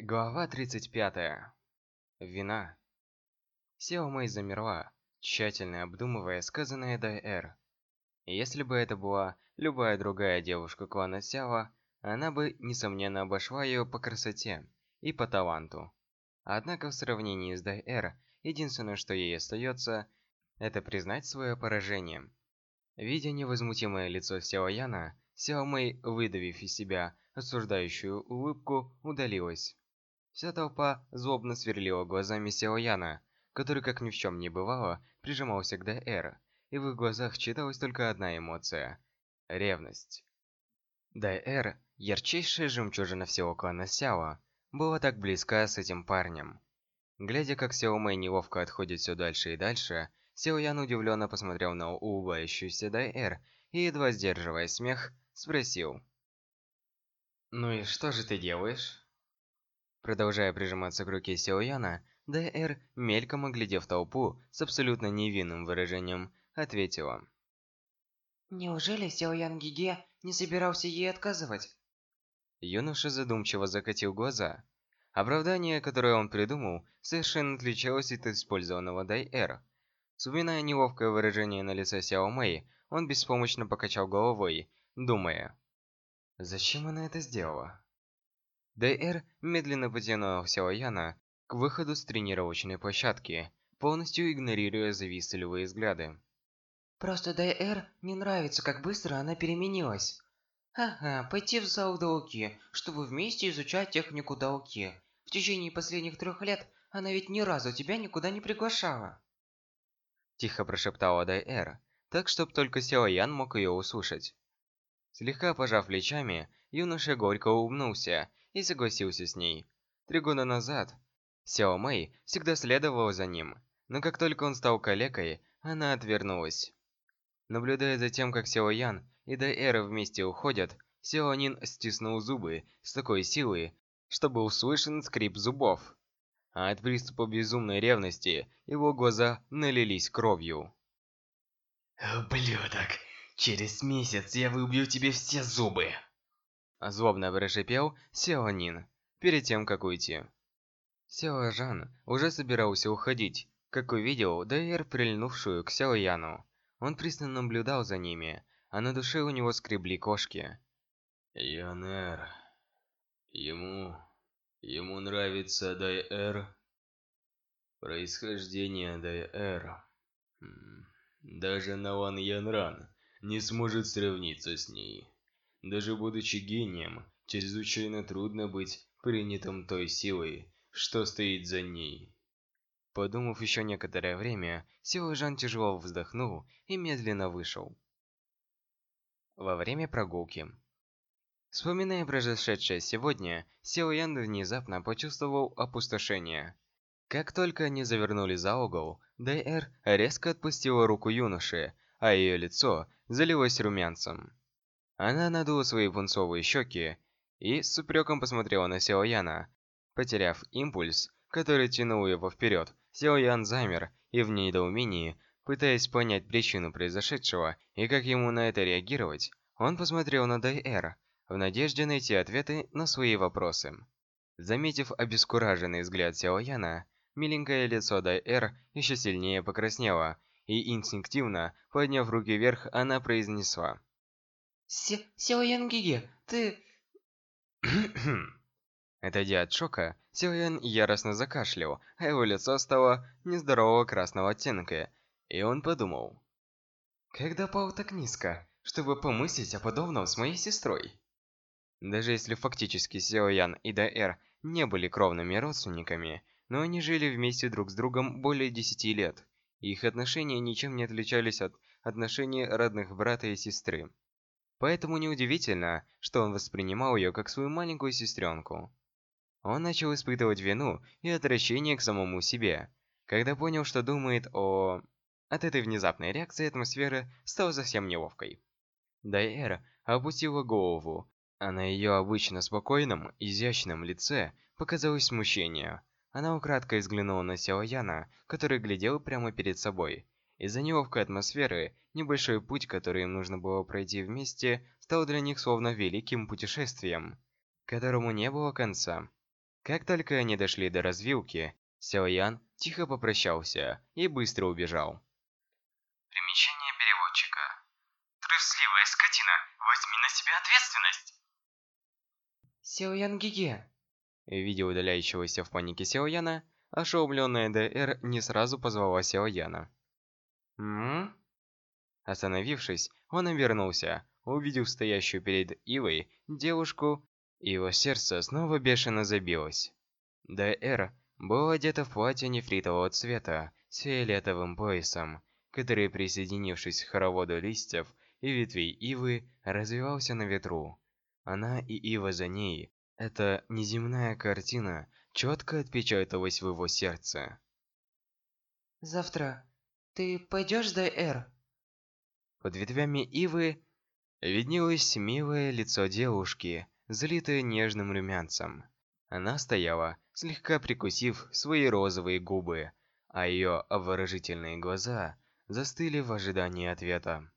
Глава 35. Вина. Сео Мэй замерла, тщательно обдумывая сказанное Дай-Эр. Если бы это была любая другая девушка клана Сяо, она бы, несомненно, обошла ее по красоте и по таланту. Однако в сравнении с Дай-Эр, единственное, что ей остается, это признать свое поражение. Видя невозмутимое лицо Сяо Яна, Сяо Мэй, выдавив из себя осуждающую улыбку, удалилась. Вся толпа злобно сверлила глазами Сяояна, который, как ни в чем не бывало, прижимался к Дайэр, и в их глазах читалась только одна эмоция – ревность. Дайэр, ярчайшая жемчужина всего клана Сяо, была так близка с этим парнем. Глядя, как Сяо Мэй неловко отходит все дальше и дальше, Сяо Ян удивленно посмотрел на улыбающуюся Дайэр и, едва сдерживая смех, спросил. «Ну и что же ты делаешь?» Продолжая прижиматься к руке Сяояна, Д.Р., мельком оглядев толпу с абсолютно невинным выражением, ответила. «Неужели Сяоян Гиге не собирался ей отказывать?» Юноша задумчиво закатил глаза. Оправдание, которое он придумал, совершенно отличалось от использованного Дай-Эр. Вспоминая неловкое выражение на лице Сяо Мэй, он беспомощно покачал головой, думая, «Зачем она это сделала?» Д.Р. медленно потянул Сяояна к выходу с тренировочной площадки, полностью игнорируя завистливые взгляды. «Просто Д.Р. не нравится, как быстро она переменилась. Ага, пойти в зал Дауки, чтобы вместе изучать технику Дауки. В течение последних трех лет она ведь ни разу тебя никуда не приглашала». Тихо прошептала Д.Р., так, чтобы только Сяоян мог ее услышать. Слегка пожав плечами, юноша горько улыбнулся и согласился с ней. Три года назад Сяо Мэй всегда следовала за ним, но как только он стал калекой, она отвернулась. Наблюдая за тем, как Сяо Ян и Дайэра вместе уходят, Сяо Нин стиснул зубы с такой силой, чтобы услышан скрип зубов. А от приступа безумной ревности его глаза налились кровью. «Ублюдок! Через месяц я выбью тебе все зубы!» Злобно прошипел Сяо Нин, перед тем, как уйти. Сяо Жан уже собирался уходить, как увидел Дайер, прильнувшую к Сяо Яну. Он пристально наблюдал за ними, а на душе у него скребли кошки. Янер... Ему... Ему нравится Дайэр. Происхождение Дайэр... Даже Наван Янран не сможет сравниться с ней. Даже будучи гением, чрезвычайно трудно быть принятым той силой, что стоит за ней. Подумав еще некоторое время, Сила Жан тяжело вздохнул и медленно вышел. Во время прогулки. Вспоминая произошедшее сегодня, Сил Ян внезапно почувствовал опустошение. Как только они завернули за угол, Дайэр резко отпустила руку юноши, а ее лицо залилось румянцем. Она надула свои пунцовые щеки и с упреком посмотрела на Сяо. Потеряв импульс, который тянул его вперед, Сяо замер и в недоумении, пытаясь понять причину произошедшего и как ему на это реагировать, он посмотрел на Дай-Эр в надежде найти ответы на свои вопросы. Заметив обескураженный взгляд Сяо миленькое лицо Дай-Эр еще сильнее покраснело, и инстинктивно, подняв руки вверх, она произнесла Се Сяо Янгиге, ты...» Отойдя от шока, Сяоян яростно закашлял, а его лицо стало нездорового красного оттенка, и он подумал. «Когда пал так низко, чтобы помыслить о подобном с моей сестрой?» Даже если фактически Сяоян и Даэр не были кровными родственниками, но они жили вместе друг с другом более десяти лет, и их отношения ничем не отличались от отношений родных брата и сестры. Поэтому неудивительно, что он воспринимал ее как свою маленькую сестренку. Он начал испытывать вину и отвращение к самому себе, когда понял, что думает о... От этой внезапной реакции атмосфера стала совсем неловкой. Дайэра опустила голову, а на ее обычно спокойном, изящном лице показалось смущение. Она украдкой взглянула на Сяо Яна, который глядел прямо перед собой, из-за неловкой атмосферы, небольшой путь, который им нужно было пройти вместе, стал для них словно великим путешествием, которому не было конца. Как только они дошли до развилки, Сяо Ян тихо попрощался и быстро убежал. Примечание переводчика. Трусливая скотина, возьми на себя ответственность! Сяо Ян Гиге. Видя удаляющегося в панике Сяо Яна, ошеломленная ДР не сразу позвала Сяо Яна. «М?», Остановившись, он обернулся, увидев стоящую перед Ивой девушку, и его сердце снова бешено забилось. ДР была одета в платье нефритового цвета с фиолетовым поясом, который, присоединившись к хороводу листьев и ветвей ивы, развивался на ветру. Она и ива за ней эта неземная картина четко отпечаталась в его сердце. Завтра ты пойдешь до Эр? Под ветвями ивы виднелось милое лицо девушки, залитое нежным румянцем. Она стояла, слегка прикусив свои розовые губы, а ее обворожительные глаза застыли в ожидании ответа.